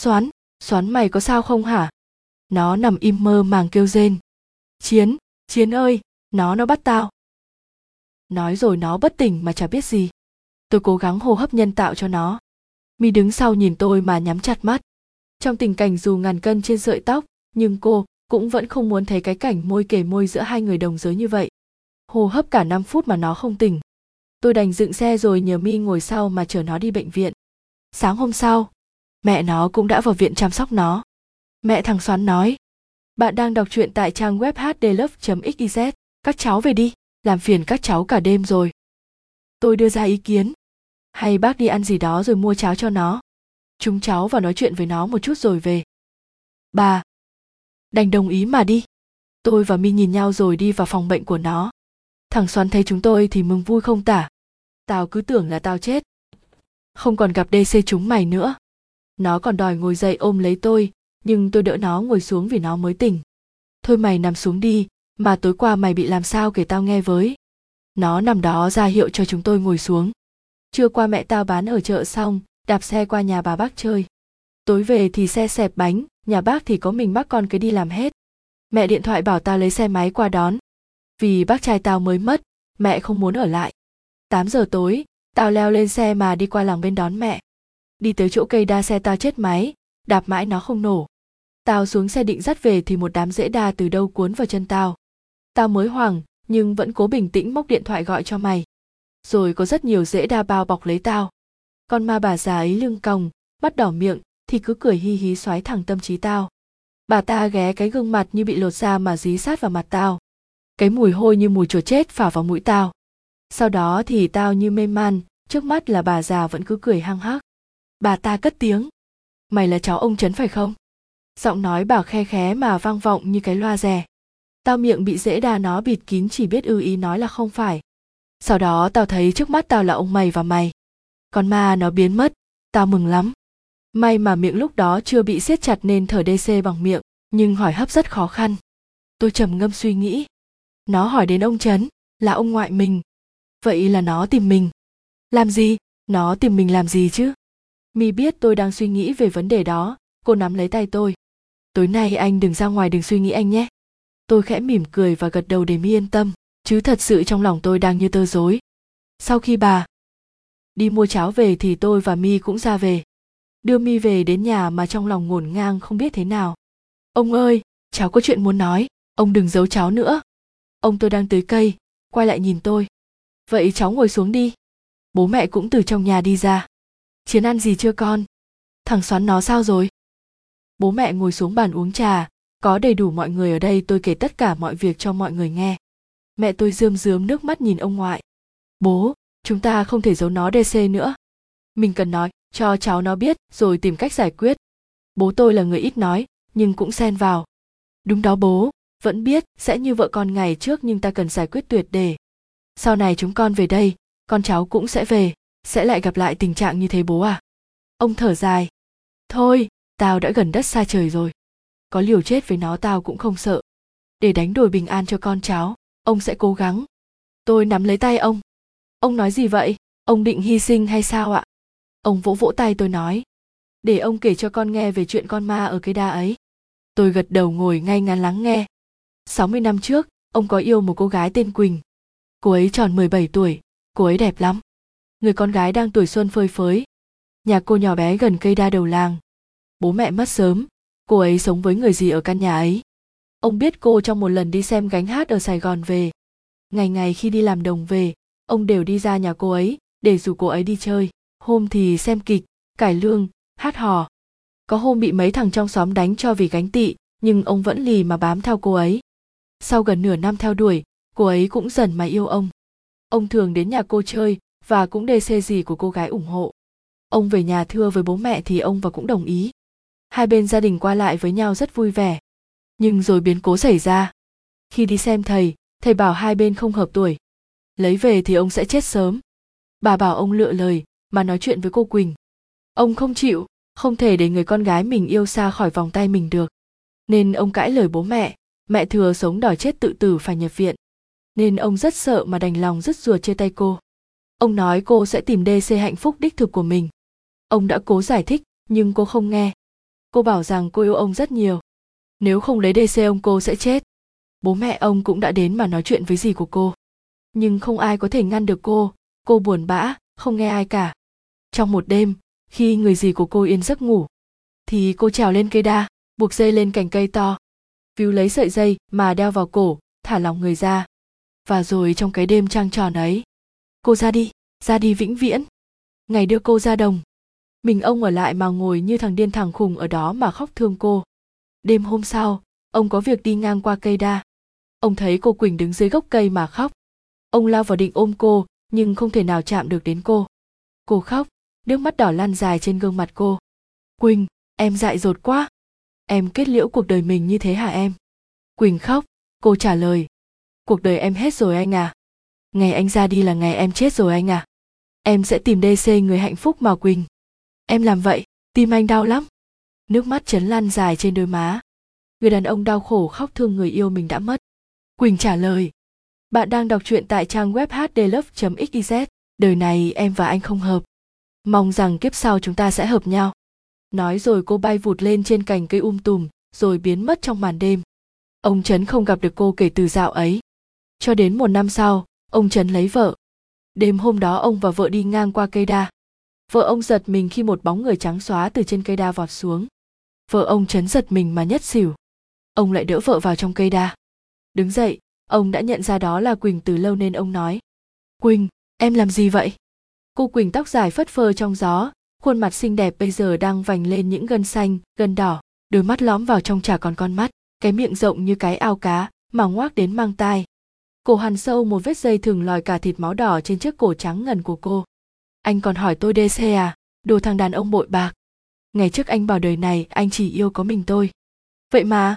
xoán xoán mày có sao không hả? Nó nằm im mơ màng kêu rên. Chiến chiến ơi, nó nó bắt tao. Nói rồi nó bất tỉnh mà chả biết gì. Tôi cố gắng hô hấp nhân tạo cho nó. Mi đứng sau nhìn tôi mà nhắm chặt mắt. Trong tình cảnh dù ngàn cân trên sợi tóc, nhưng cô cũng vẫn không muốn thấy cái cảnh môi kề môi giữa hai người đồng giới như vậy. Hô hấp cả 5 phút mà nó không tỉnh. Tôi đành dựng xe rồi nhờ mi ngồi sau mà chở nó đi bệnh viện. Sáng hôm sau mẹ nó cũng đã vào viện chăm sóc nó. Mẹ thằng xoắn nói, bạn đang đọc truyện tại trang web hdlove xyz các cháu về đi, làm phiền các cháu cả đêm rồi. Tôi đưa ra ý kiến, hay bác đi ăn gì đó rồi mua cháo cho nó. Chúng cháu vào nói chuyện với nó một chút rồi về. Bà đành đồng ý mà đi. Tôi và mi nhìn nhau rồi đi vào phòng bệnh của nó. Thằng xoắn thấy chúng tôi thì mừng vui không tả. Tao cứ tưởng là tao chết. Không còn gặp dc chúng mày nữa nó còn đòi ngồi dậy ôm lấy tôi, nhưng tôi đỡ nó ngồi xuống vì nó mới tỉnh. Thôi mày nằm xuống đi, mà tối qua mày bị làm sao kể tao nghe với. Nó nằm đó ra hiệu cho chúng tôi ngồi xuống. Trưa qua mẹ tao bán ở chợ xong, đạp xe qua nhà bà bác chơi. Tối về thì xe xẹp bánh, nhà bác thì có mình bác con cái đi làm hết. Mẹ điện thoại bảo tao lấy xe máy qua đón. Vì bác trai tao mới mất, mẹ không muốn ở lại. 8 giờ tối, tao leo lên xe mà đi qua làng bên đón mẹ đi tới chỗ cây đa xe tao chết máy, đạp mãi nó không nổ. Tao xuống xe định dắt về thì một đám rễ đa từ đâu cuốn vào chân tao. Tao mới hoảng, nhưng vẫn cố bình tĩnh móc điện thoại gọi cho mày. Rồi có rất nhiều rễ đa bao bọc lấy tao. Con ma bà già ấy lưng còng bắt đỏ miệng, thì cứ cười hi hí xoáy thẳng tâm trí tao. Bà ta ghé cái gương mặt như bị lột da mà dí sát vào mặt tao. Cái mùi hôi như mùi chuột chết phả vào mũi tao. Sau đó thì tao như mê man, trước mắt là bà già vẫn cứ cười hăng hắc bà ta cất tiếng. Mày là cháu ông trấn phải không? Giọng nói bà khe khé mà vang vọng như cái loa rè. Tao miệng bị dễ đà nó bịt kín chỉ biết ư ý nói là không phải. Sau đó tao thấy trước mắt tao là ông mày và mày. Còn ma nó biến mất. Tao mừng lắm. May mà miệng lúc đó chưa bị siết chặt nên thở dc bằng miệng, nhưng hỏi hấp rất khó khăn. Tôi trầm ngâm suy nghĩ. Nó hỏi đến ông trấn, là ông ngoại mình. Vậy là nó tìm mình. Làm gì? Nó tìm mình làm gì chứ? Mi biết tôi đang suy nghĩ về vấn đề đó. Cô nắm lấy tay tôi. Tối nay anh đừng ra ngoài đừng suy nghĩ anh nhé. Tôi khẽ mỉm cười và gật đầu để mi yên tâm. Chứ thật sự trong lòng tôi đang như tơ rối. Sau khi bà đi mua cháo về thì tôi và mi cũng ra về. Đưa mi về đến nhà mà trong lòng ngổn ngang không biết thế nào. Ông ơi, cháu có chuyện muốn nói. Ông đừng giấu cháu nữa. Ông tôi đang tưới cây. Quay lại nhìn tôi. Vậy cháu ngồi xuống đi. Bố mẹ cũng từ trong nhà đi ra chiến ăn gì chưa con? Thằng xoắn nó sao rồi? Bố mẹ ngồi xuống bàn uống trà. Có đầy đủ mọi người ở đây, tôi kể tất cả mọi việc cho mọi người nghe. Mẹ tôi rơm rớm nước mắt nhìn ông ngoại. Bố, chúng ta không thể giấu nó dc nữa. Mình cần nói, cho cháu nó biết, rồi tìm cách giải quyết. Bố tôi là người ít nói, nhưng cũng xen vào. Đúng đó bố, vẫn biết sẽ như vợ con ngày trước nhưng ta cần giải quyết tuyệt để. Sau này chúng con về đây, con cháu cũng sẽ về sẽ lại gặp lại tình trạng như thế bố à? Ông thở dài. Thôi, tao đã gần đất xa trời rồi. Có liều chết với nó tao cũng không sợ. Để đánh đổi bình an cho con cháu, ông sẽ cố gắng. Tôi nắm lấy tay ông. Ông nói gì vậy? Ông định hy sinh hay sao ạ? Ông vỗ vỗ tay tôi nói. Để ông kể cho con nghe về chuyện con ma ở cây đa ấy. Tôi gật đầu ngồi ngay ngắn lắng nghe. 60 năm trước, ông có yêu một cô gái tên quỳnh. Cô ấy tròn 17 tuổi. Cô ấy đẹp lắm người con gái đang tuổi xuân phơi phới. Nhà cô nhỏ bé gần cây đa đầu làng. Bố mẹ mất sớm. Cô ấy sống với người gì ở căn nhà ấy. Ông biết cô trong một lần đi xem gánh hát ở sài gòn về. Ngày ngày khi đi làm đồng về, ông đều đi ra nhà cô ấy để rủ cô ấy đi chơi. Hôm thì xem kịch, cải lương, hát hò. Có hôm bị mấy thằng trong xóm đánh cho vì gánh tị, nhưng ông vẫn lì mà bám theo cô ấy. Sau gần nửa năm theo đuổi, cô ấy cũng dần mà yêu ông. Ông thường đến nhà cô chơi và cũng đề xe gì của cô gái ủng hộ. Ông về nhà thưa với bố mẹ thì ông và cũng đồng ý. Hai bên gia đình qua lại với nhau rất vui vẻ. Nhưng rồi biến cố xảy ra. Khi đi xem thầy thầy bảo hai bên không hợp tuổi. Lấy về thì ông sẽ chết sớm. Bà bảo ông lựa lời, mà nói chuyện với cô quỳnh. Ông không chịu, không thể để người con gái mình yêu xa khỏi vòng tay mình được. Nên ông cãi lời bố mẹ mẹ thừa sống đòi chết tự tử phải nhập viện. Nên ông rất sợ mà đành lòng rất ruột chia tay cô ông nói cô sẽ tìm dc hạnh phúc đích thực của mình. Ông đã cố giải thích, nhưng cô không nghe. Cô bảo rằng cô yêu ông rất nhiều. Nếu không lấy dc ông cô sẽ chết. Bố mẹ ông cũng đã đến mà nói chuyện với dì của cô. Nhưng không ai có thể ngăn được cô. Cô buồn bã, không nghe ai cả. Trong một đêm, khi người dì của cô yên giấc ngủ, thì cô trèo lên cây đa, buộc dây lên cành cây to, víu lấy sợi dây mà đeo vào cổ, thả lỏng người ra. Và rồi trong cái đêm trăng tròn ấy cô ra đi ra đi vĩnh viễn. Ngày đưa cô ra đồng. Mình ông ở lại mà ngồi như thằng điên thằng khùng ở đó mà khóc thương cô. Đêm hôm sau, ông có việc đi ngang qua cây đa. Ông thấy cô quỳnh đứng dưới gốc cây mà khóc. Ông lao vào định ôm cô, nhưng không thể nào chạm được đến cô. Cô khóc, nước mắt đỏ lan dài trên gương mặt cô. Quỳnh, em dại dột quá. Em kết liễu cuộc đời mình như thế hả em? Quỳnh khóc, cô trả lời. Cuộc đời em hết rồi anh à ngày anh ra đi là ngày em chết rồi anh à. Em sẽ tìm dc người hạnh phúc mà quỳnh. Em làm vậy, tim anh đau lắm. Nước mắt chấn lan dài trên đôi má. Người đàn ông đau khổ khóc thương người yêu mình đã mất. Quỳnh trả lời. Bạn đang đọc truyện tại trang web hdlove xyz đời này em và anh không hợp. Mong rằng kiếp sau chúng ta sẽ hợp nhau. Nói rồi cô bay vụt lên trên cành cây um tùm, rồi biến mất trong màn đêm. Ông trấn không gặp được cô kể từ dạo ấy. Cho đến một năm sau ông trấn lấy vợ. Đêm hôm đó ông và vợ đi ngang qua cây đa. Vợ ông giật mình khi một bóng người trắng xóa từ trên cây đa vọt xuống. Vợ ông chấn giật mình mà nhất xỉu. Ông lại đỡ vợ vào trong cây đa. Đứng dậy, ông đã nhận ra đó là quỳnh từ lâu nên ông nói. Quỳnh, em làm gì vậy? Cô quỳnh tóc dài phất phơ trong gió, khuôn mặt xinh đẹp bây giờ đang vành lên những gân xanh, gân đỏ, đôi mắt lõm vào trong chả còn con mắt, cái miệng rộng như cái ao cá, mà ngoác đến mang tai cổ hằn sâu một vết dây thừng lòi cả thịt máu đỏ trên chiếc cổ trắng ngần của cô. Anh còn hỏi tôi dc à? Đồ thằng đàn ông bội bạc. Ngày trước anh bảo đời này, anh chỉ yêu có mình tôi. Vậy mà